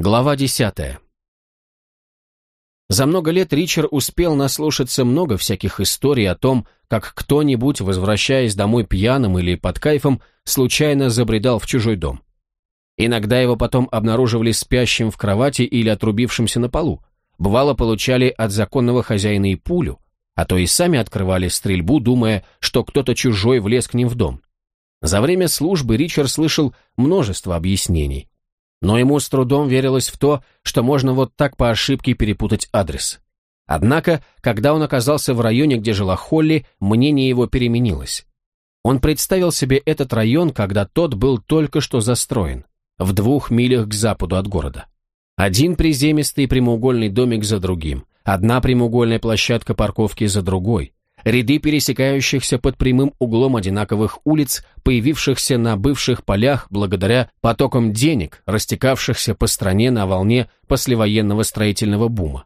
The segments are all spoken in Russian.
Глава десятая. За много лет Ричард успел наслушаться много всяких историй о том, как кто-нибудь, возвращаясь домой пьяным или под кайфом, случайно забредал в чужой дом. Иногда его потом обнаруживали спящим в кровати или отрубившимся на полу. Бывало, получали от законного хозяина и пулю, а то и сами открывали стрельбу, думая, что кто-то чужой влез к ним в дом. За время службы Ричард слышал множество объяснений, но ему с трудом верилось в то, что можно вот так по ошибке перепутать адрес. Однако, когда он оказался в районе, где жила Холли, мнение его переменилось. Он представил себе этот район, когда тот был только что застроен, в двух милях к западу от города. Один приземистый прямоугольный домик за другим, одна прямоугольная площадка парковки за другой, ряды пересекающихся под прямым углом одинаковых улиц, появившихся на бывших полях благодаря потокам денег, растекавшихся по стране на волне послевоенного строительного бума.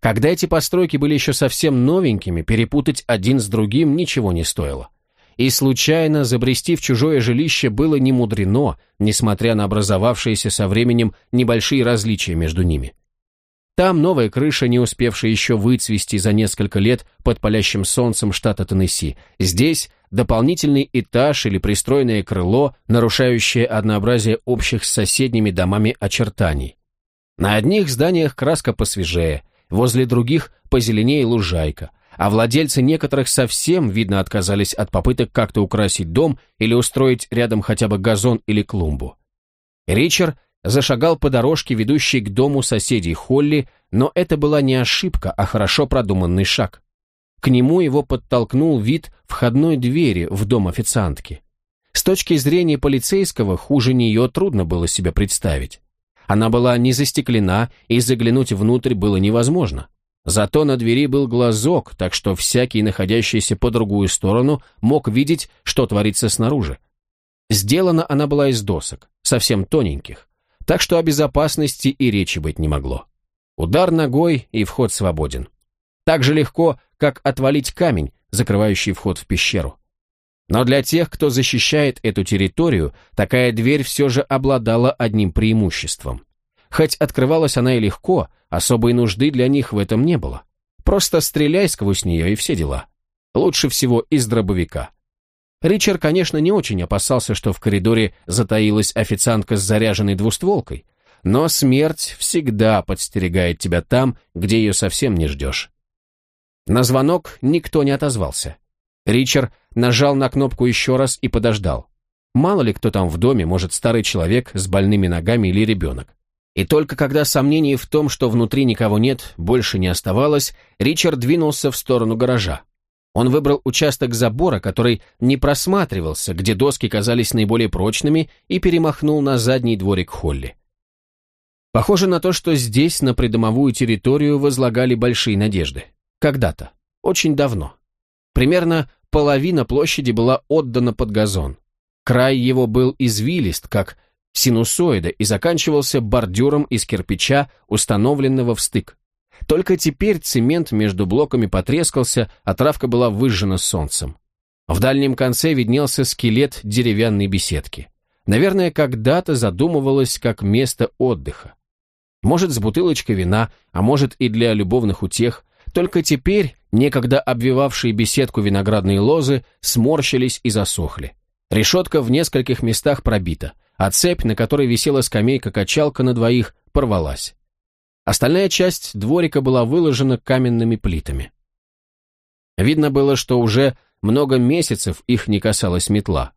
Когда эти постройки были еще совсем новенькими, перепутать один с другим ничего не стоило. И случайно забрести в чужое жилище было не мудрено, несмотря на образовавшиеся со временем небольшие различия между ними. Там новая крыша, не успевшая еще выцвести за несколько лет под палящим солнцем штата Теннесси. Здесь дополнительный этаж или пристроенное крыло, нарушающее однообразие общих с соседними домами очертаний. На одних зданиях краска посвежее, возле других позеленее лужайка, а владельцы некоторых совсем, видно, отказались от попыток как-то украсить дом или устроить рядом хотя бы газон или клумбу. Ричард зашагал по дорожке, ведущей к дому соседей Холли, но это была не ошибка, а хорошо продуманный шаг. К нему его подтолкнул вид входной двери в дом официантки. С точки зрения полицейского, хуже нее трудно было себе представить. Она была не застеклена, и заглянуть внутрь было невозможно. Зато на двери был глазок, так что всякий, находящийся по другую сторону, мог видеть, что творится снаружи. Сделана она была из досок, совсем тоненьких так что о безопасности и речи быть не могло. Удар ногой, и вход свободен. Так же легко, как отвалить камень, закрывающий вход в пещеру. Но для тех, кто защищает эту территорию, такая дверь все же обладала одним преимуществом. Хоть открывалась она и легко, особой нужды для них в этом не было. Просто стреляй сквозь нее и все дела. Лучше всего из дробовика. Ричард, конечно, не очень опасался, что в коридоре затаилась официантка с заряженной двустволкой, но смерть всегда подстерегает тебя там, где ее совсем не ждешь. На звонок никто не отозвался. Ричард нажал на кнопку еще раз и подождал. Мало ли кто там в доме, может старый человек с больными ногами или ребенок. И только когда сомнений в том, что внутри никого нет, больше не оставалось, Ричард двинулся в сторону гаража. Он выбрал участок забора, который не просматривался, где доски казались наиболее прочными, и перемахнул на задний дворик Холли. Похоже на то, что здесь, на придомовую территорию, возлагали большие надежды. Когда-то. Очень давно. Примерно половина площади была отдана под газон. Край его был извилист, как синусоида, и заканчивался бордюром из кирпича, установленного в стык. Только теперь цемент между блоками потрескался, а травка была выжжена солнцем. В дальнем конце виднелся скелет деревянной беседки. Наверное, когда-то задумывалось как место отдыха. Может, с бутылочкой вина, а может и для любовных утех. Только теперь некогда обвивавшие беседку виноградные лозы сморщились и засохли. Решетка в нескольких местах пробита, а цепь, на которой висела скамейка-качалка на двоих, порвалась. Остальная часть дворика была выложена каменными плитами. Видно было, что уже много месяцев их не касалась метла.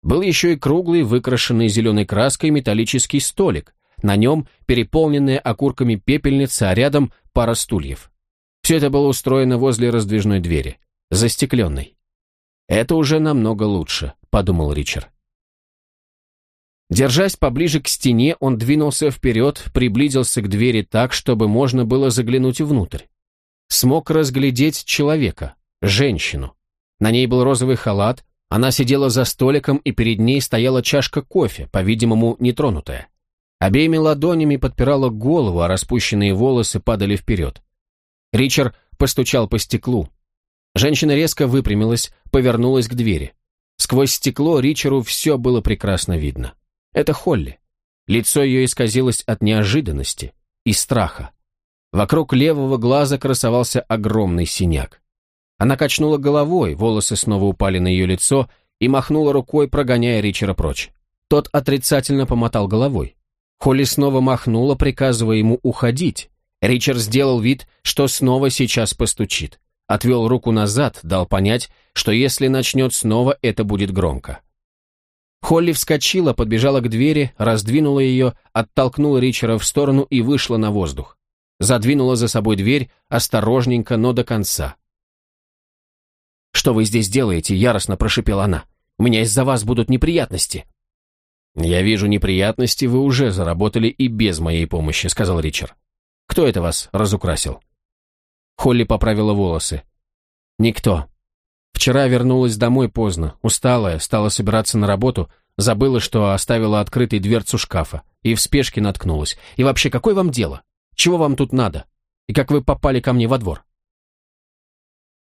Был еще и круглый, выкрашенный зеленой краской металлический столик, на нем переполненная окурками пепельница, а рядом пара стульев. Все это было устроено возле раздвижной двери, застекленной. «Это уже намного лучше», — подумал Ричард. Держась поближе к стене, он двинулся вперед, приблизился к двери так, чтобы можно было заглянуть внутрь. Смог разглядеть человека, женщину. На ней был розовый халат, она сидела за столиком, и перед ней стояла чашка кофе, по-видимому, нетронутая. Обеими ладонями подпирала голову, а распущенные волосы падали вперед. Ричард постучал по стеклу. Женщина резко выпрямилась, повернулась к двери. Сквозь стекло Ричеру все было прекрасно видно. Это Холли. Лицо ее исказилось от неожиданности и страха. Вокруг левого глаза красовался огромный синяк. Она качнула головой, волосы снова упали на ее лицо и махнула рукой, прогоняя Ричера прочь. Тот отрицательно помотал головой. Холли снова махнула, приказывая ему уходить. Ричард сделал вид, что снова сейчас постучит. Отвел руку назад, дал понять, что если начнет снова, это будет громко. Холли вскочила, подбежала к двери, раздвинула ее, оттолкнула Ричера в сторону и вышла на воздух. Задвинула за собой дверь, осторожненько, но до конца. «Что вы здесь делаете?» — яростно прошипела она. «У меня из-за вас будут неприятности». «Я вижу неприятности, вы уже заработали и без моей помощи», — сказал Ричард. «Кто это вас разукрасил?» Холли поправила волосы. «Никто. Вчера вернулась домой поздно, усталая, стала собираться на работу, забыла, что оставила открытой дверцу шкафа, и в спешке наткнулась. И вообще, какое вам дело? Чего вам тут надо? И как вы попали ко мне во двор?»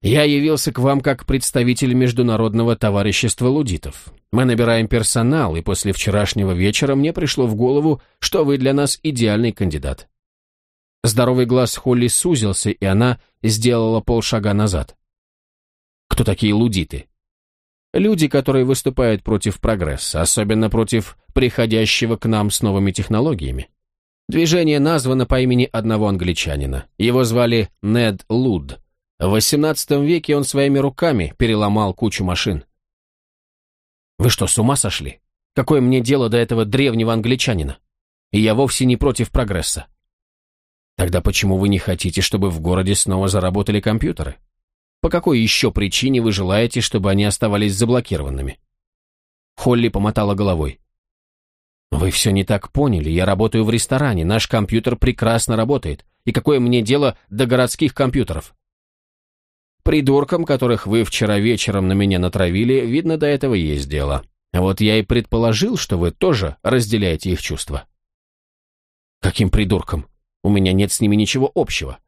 Я явился к вам как представитель Международного товарищества лудитов. Мы набираем персонал, и после вчерашнего вечера мне пришло в голову, что вы для нас идеальный кандидат. Здоровый глаз Холли сузился, и она сделала полшага назад. Кто такие лудиты? Люди, которые выступают против прогресса, особенно против приходящего к нам с новыми технологиями. Движение названо по имени одного англичанина. Его звали Нед Луд. В XVIII веке он своими руками переломал кучу машин. Вы что, с ума сошли? Какое мне дело до этого древнего англичанина? И я вовсе не против прогресса. Тогда почему вы не хотите, чтобы в городе снова заработали компьютеры? По какой еще причине вы желаете, чтобы они оставались заблокированными? Холли помотала головой. Вы все не так поняли. Я работаю в ресторане, наш компьютер прекрасно работает. И какое мне дело до городских компьютеров? Придуркам, которых вы вчера вечером на меня натравили, видно, до этого есть дело. Вот я и предположил, что вы тоже разделяете их чувства. Каким придуркам? У меня нет с ними ничего общего.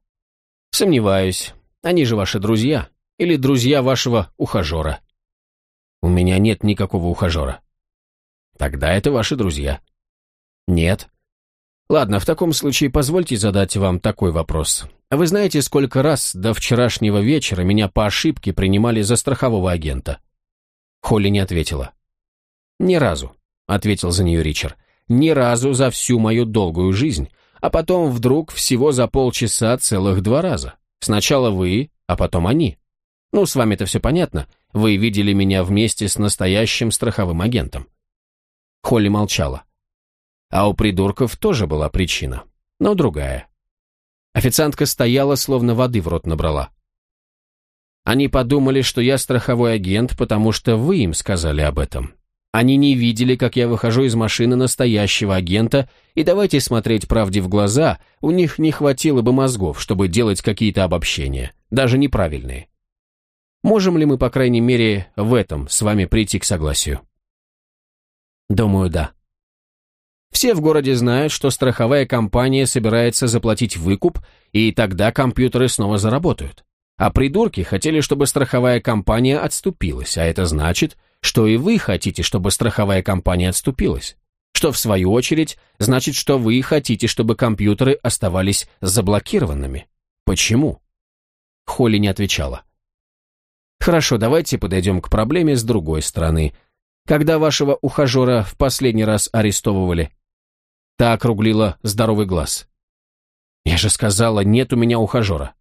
Сомневаюсь. Они же ваши друзья. Или друзья вашего ухажера. У меня нет никакого ухажера. Тогда это ваши друзья. Нет. Ладно, в таком случае позвольте задать вам такой вопрос. Вы знаете, сколько раз до вчерашнего вечера меня по ошибке принимали за страхового агента? Холли не ответила. Ни разу, ответил за нее Ричард. Ни разу за всю мою долгую жизнь, а потом вдруг всего за полчаса целых два раза. Сначала вы, а потом они. Ну, с вами-то все понятно. Вы видели меня вместе с настоящим страховым агентом. Холли молчала. А у придурков тоже была причина, но другая. Официантка стояла, словно воды в рот набрала. Они подумали, что я страховой агент, потому что вы им сказали об этом. Они не видели, как я выхожу из машины настоящего агента, и давайте смотреть правде в глаза, у них не хватило бы мозгов, чтобы делать какие-то обобщения, даже неправильные. Можем ли мы, по крайней мере, в этом с вами прийти к согласию? Думаю, да. Все в городе знают, что страховая компания собирается заплатить выкуп, и тогда компьютеры снова заработают. А придурки хотели, чтобы страховая компания отступилась, а это значит, что и вы хотите, чтобы страховая компания отступилась. Что, в свою очередь, значит, что вы хотите, чтобы компьютеры оставались заблокированными. Почему? Холли не отвечала. Хорошо, давайте подойдем к проблеме с другой стороны. Когда вашего ухажера в последний раз арестовывали? Та округлила здоровый глаз. «Я же сказала, нет у меня ухажера».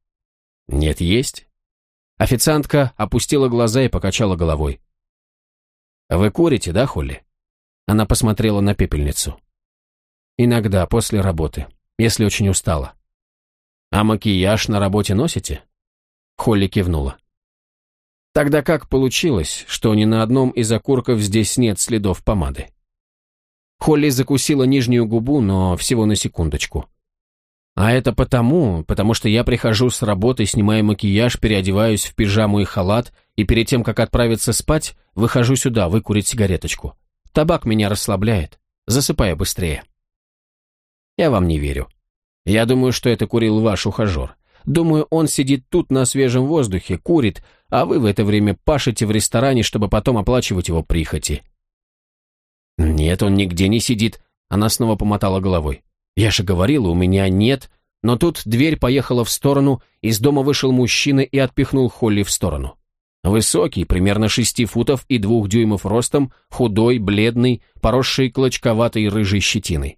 «Нет, есть». Официантка опустила глаза и покачала головой. «Вы курите, да, Холли?» Она посмотрела на пепельницу. «Иногда, после работы, если очень устала». «А макияж на работе носите?» Холли кивнула. «Тогда как получилось, что ни на одном из окурков здесь нет следов помады?» Холли закусила нижнюю губу, но всего на секундочку. А это потому, потому что я прихожу с работы, снимаю макияж, переодеваюсь в пижаму и халат, и перед тем, как отправиться спать, выхожу сюда выкурить сигареточку. Табак меня расслабляет. Засыпаю быстрее. Я вам не верю. Я думаю, что это курил ваш ухажер. Думаю, он сидит тут на свежем воздухе, курит, а вы в это время пашете в ресторане, чтобы потом оплачивать его прихоти. «Нет, он нигде не сидит. Она снова помотала головой. «Я же говорила, у меня нет...» Но тут дверь поехала в сторону, из дома вышел мужчина и отпихнул Холли в сторону. Высокий, примерно шести футов и двух дюймов ростом, худой, бледный, поросший клочковатой рыжей щетиной.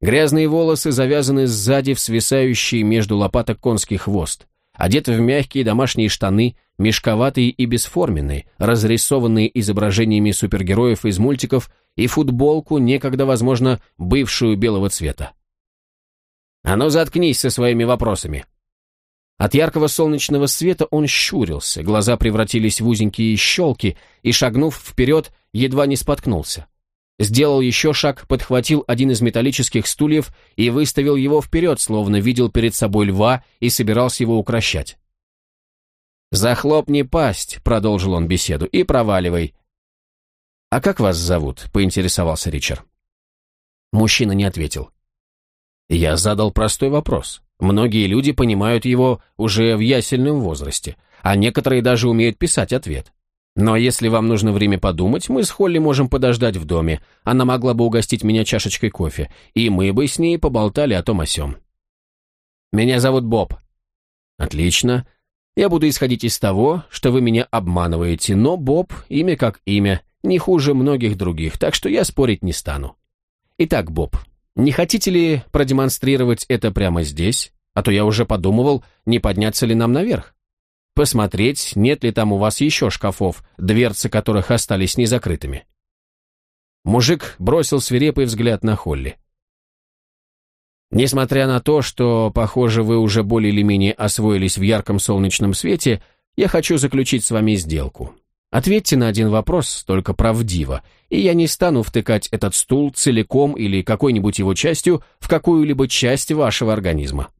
Грязные волосы завязаны сзади в свисающий между лопаток конский хвост. Одет в мягкие домашние штаны, мешковатые и бесформенные, разрисованные изображениями супергероев из мультиков и футболку, некогда, возможно, бывшую белого цвета. «А ну заткнись со своими вопросами!» От яркого солнечного света он щурился, глаза превратились в узенькие щелки, и, шагнув вперед, едва не споткнулся. Сделал еще шаг, подхватил один из металлических стульев и выставил его вперед, словно видел перед собой льва и собирался его укращать. «Захлопни пасть», — продолжил он беседу, — «и проваливай». «А как вас зовут?» — поинтересовался Ричард. Мужчина не ответил. Я задал простой вопрос. Многие люди понимают его уже в ясельном возрасте, а некоторые даже умеют писать ответ. Но если вам нужно время подумать, мы с Холли можем подождать в доме. Она могла бы угостить меня чашечкой кофе, и мы бы с ней поболтали о том о сём. Меня зовут Боб. Отлично. Я буду исходить из того, что вы меня обманываете, но Боб, имя как имя, не хуже многих других, так что я спорить не стану. Итак, Боб, не хотите ли продемонстрировать это прямо здесь? А то я уже подумывал, не подняться ли нам наверх. Посмотреть, нет ли там у вас еще шкафов, дверцы которых остались незакрытыми. Мужик бросил свирепый взгляд на Холли. Несмотря на то, что, похоже, вы уже более или менее освоились в ярком солнечном свете, я хочу заключить с вами сделку. Ответьте на один вопрос, только правдиво, и я не стану втыкать этот стул целиком или какой-нибудь его частью в какую-либо часть вашего организма.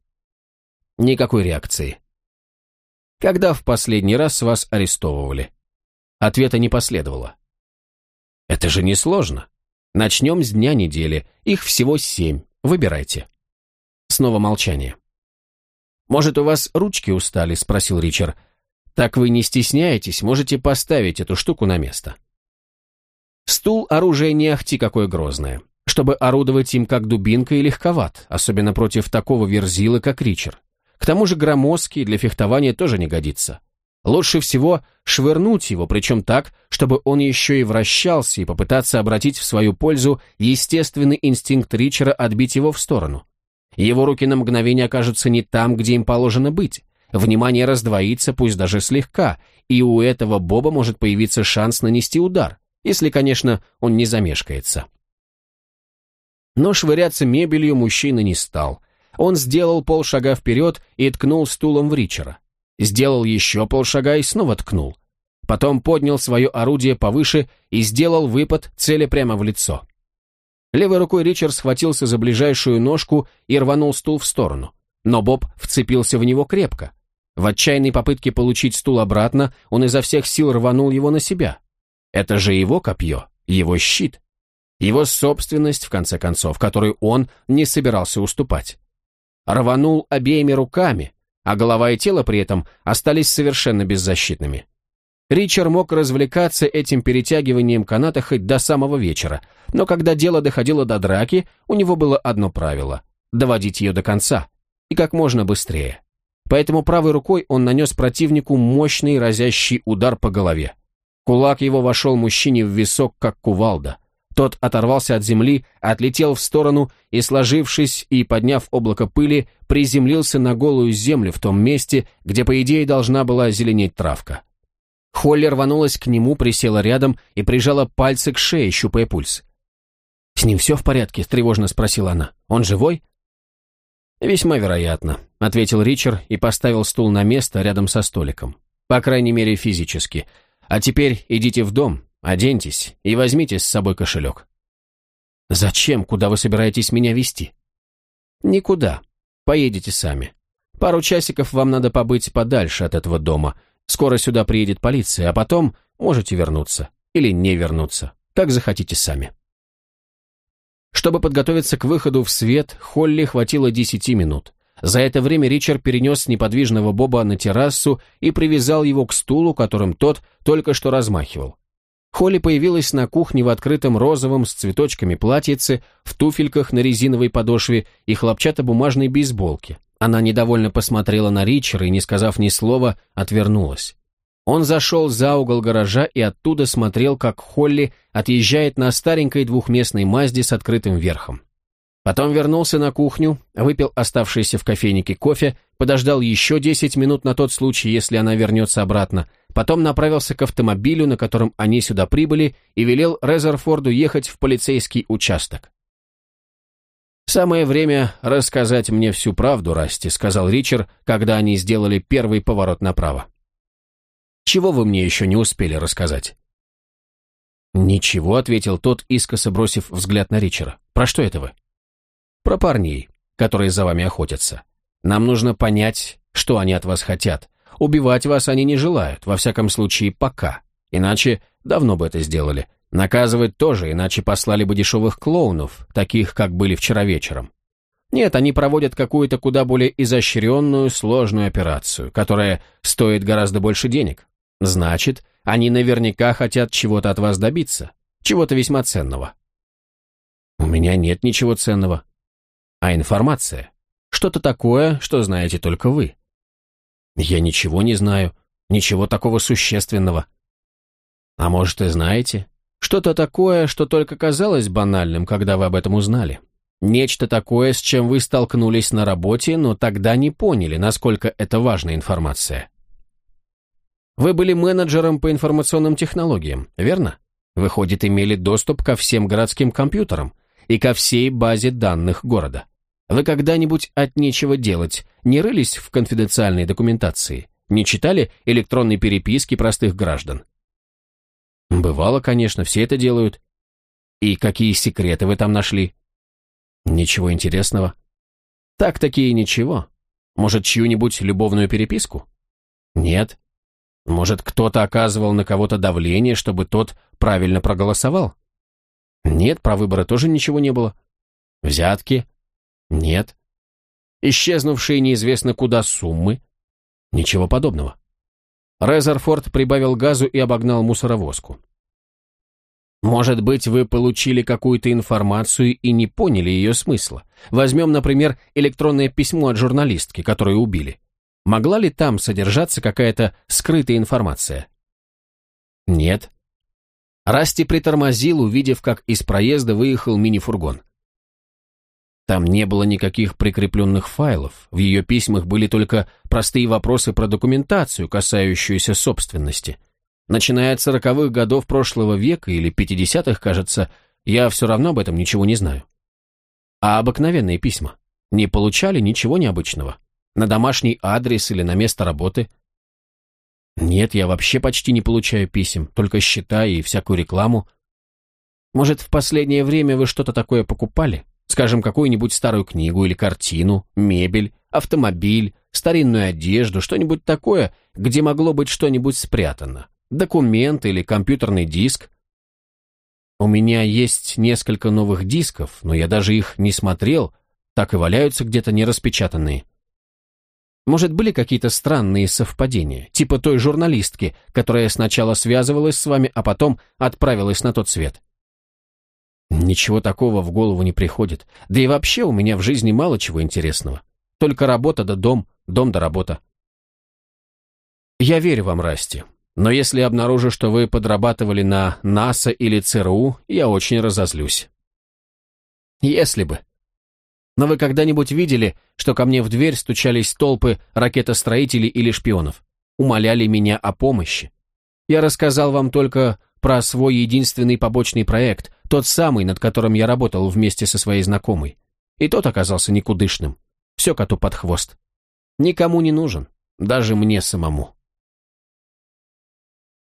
Никакой реакции. Когда в последний раз вас арестовывали? Ответа не последовало. Это же несложно. Начнем с дня недели. Их всего семь. Выбирайте. Снова молчание. «Может, у вас ручки устали?» – спросил Ричард. Так вы не стесняетесь, можете поставить эту штуку на место. Стул – оружие не ахти какое грозное. Чтобы орудовать им как дубинкой легковат, особенно против такого верзила, как Ричард. К тому же громоздкий для фехтования тоже не годится. Лучше всего швырнуть его, причем так, чтобы он еще и вращался и попытаться обратить в свою пользу естественный инстинкт Ричера отбить его в сторону. Его руки на мгновение окажутся не там, где им положено быть. Внимание раздвоится, пусть даже слегка, и у этого Боба может появиться шанс нанести удар, если, конечно, он не замешкается. Но швыряться мебелью мужчина не стал. Он сделал полшага вперед и ткнул стулом в Ричера. Сделал еще полшага и снова ткнул. Потом поднял свое орудие повыше и сделал выпад, цели прямо в лицо. Левой рукой Ричард схватился за ближайшую ножку и рванул стул в сторону. Но Боб вцепился в него крепко. В отчаянной попытке получить стул обратно, он изо всех сил рванул его на себя. Это же его копье, его щит. Его собственность, в конце концов, которую он не собирался уступать. Рванул обеими руками, а голова и тело при этом остались совершенно беззащитными. Ричард мог развлекаться этим перетягиванием каната хоть до самого вечера, но когда дело доходило до драки, у него было одно правило – доводить ее до конца, и как можно быстрее. Поэтому правой рукой он нанес противнику мощный разящий удар по голове. Кулак его вошел мужчине в висок, как кувалда. Тот оторвался от земли, отлетел в сторону и, сложившись и подняв облако пыли, приземлился на голую землю в том месте, где, по идее, должна была зеленеть травка. Холли рванулась к нему, присела рядом и прижала пальцы к шее, щупая пульс. «С ним все в порядке?» – тревожно спросила она. «Он живой?» «Весьма вероятно», — ответил Ричард и поставил стул на место рядом со столиком. «По крайней мере, физически. А теперь идите в дом, оденьтесь и возьмите с собой кошелек». «Зачем? Куда вы собираетесь меня вести?» «Никуда. Поедете сами. Пару часиков вам надо побыть подальше от этого дома. Скоро сюда приедет полиция, а потом можете вернуться. Или не вернуться. Как захотите сами». Чтобы подготовиться к выходу в свет, Холли хватило десяти минут. За это время Ричард перенес неподвижного Боба на террасу и привязал его к стулу, которым тот только что размахивал. Холли появилась на кухне в открытом розовом с цветочками платьице, в туфельках на резиновой подошве и хлопчатобумажной бейсболке. Она недовольно посмотрела на Ричера и, не сказав ни слова, отвернулась. Он зашел за угол гаража и оттуда смотрел, как Холли отъезжает на старенькой двухместной Мазде с открытым верхом. Потом вернулся на кухню, выпил оставшийся в кофейнике кофе, подождал еще 10 минут на тот случай, если она вернется обратно, потом направился к автомобилю, на котором они сюда прибыли, и велел Резерфорду ехать в полицейский участок. «Самое время рассказать мне всю правду, Расти», — сказал Ричард, когда они сделали первый поворот направо. «Чего вы мне еще не успели рассказать?» «Ничего», — ответил тот, искоса бросив взгляд на Ричера. «Про что это вы?» Про парней, которые за вами охотятся. Нам нужно понять, что они от вас хотят. Убивать вас они не желают, во всяком случае, пока. Иначе давно бы это сделали. Наказывать тоже, иначе послали бы дешевых клоунов, таких, как были вчера вечером. Нет, они проводят какую-то куда более изощренную, сложную операцию, которая стоит гораздо больше денег. Значит, они наверняка хотят чего-то от вас добиться, чего-то весьма ценного. У меня нет ничего ценного а информация. Что-то такое, что знаете только вы. Я ничего не знаю, ничего такого существенного. А может, и знаете? Что-то такое, что только казалось банальным, когда вы об этом узнали. Нечто такое, с чем вы столкнулись на работе, но тогда не поняли, насколько это важная информация. Вы были менеджером по информационным технологиям, верно? Выходит, имели доступ ко всем городским компьютерам и ко всей базе данных города. Вы когда-нибудь от нечего делать не рылись в конфиденциальной документации? Не читали электронной переписки простых граждан? Бывало, конечно, все это делают. И какие секреты вы там нашли? Ничего интересного. Так-таки ничего. Может, чью-нибудь любовную переписку? Нет. Может, кто-то оказывал на кого-то давление, чтобы тот правильно проголосовал? Нет, про выборы тоже ничего не было. Взятки? Нет. Исчезнувшие неизвестно куда суммы? Ничего подобного. Резерфорд прибавил газу и обогнал мусоровозку. Может быть, вы получили какую-то информацию и не поняли ее смысла. Возьмем, например, электронное письмо от журналистки, которую убили. Могла ли там содержаться какая-то скрытая информация? Нет. Расти притормозил, увидев, как из проезда выехал мини-фургон. Там не было никаких прикрепленных файлов, в ее письмах были только простые вопросы про документацию, касающуюся собственности. Начиная от сороковых годов прошлого века или пятидесятых, кажется, я все равно об этом ничего не знаю. А обыкновенные письма? Не получали ничего необычного? На домашний адрес или на место работы? Нет, я вообще почти не получаю писем, только счета и всякую рекламу. Может, в последнее время вы что-то такое покупали? Скажем, какую-нибудь старую книгу или картину, мебель, автомобиль, старинную одежду, что-нибудь такое, где могло быть что-нибудь спрятано. Документ или компьютерный диск. У меня есть несколько новых дисков, но я даже их не смотрел, так и валяются где-то нераспечатанные. Может, были какие-то странные совпадения, типа той журналистки, которая сначала связывалась с вами, а потом отправилась на тот свет? Ничего такого в голову не приходит. Да и вообще у меня в жизни мало чего интересного. Только работа да дом, дом да работа. Я верю вам, Расти. Но если обнаружу, что вы подрабатывали на НАСА или ЦРУ, я очень разозлюсь. Если бы. Но вы когда-нибудь видели, что ко мне в дверь стучались толпы ракетостроителей или шпионов? Умоляли меня о помощи? Я рассказал вам только про свой единственный побочный проект, тот самый, над которым я работал вместе со своей знакомой. И тот оказался никудышным. Все коту под хвост. Никому не нужен, даже мне самому.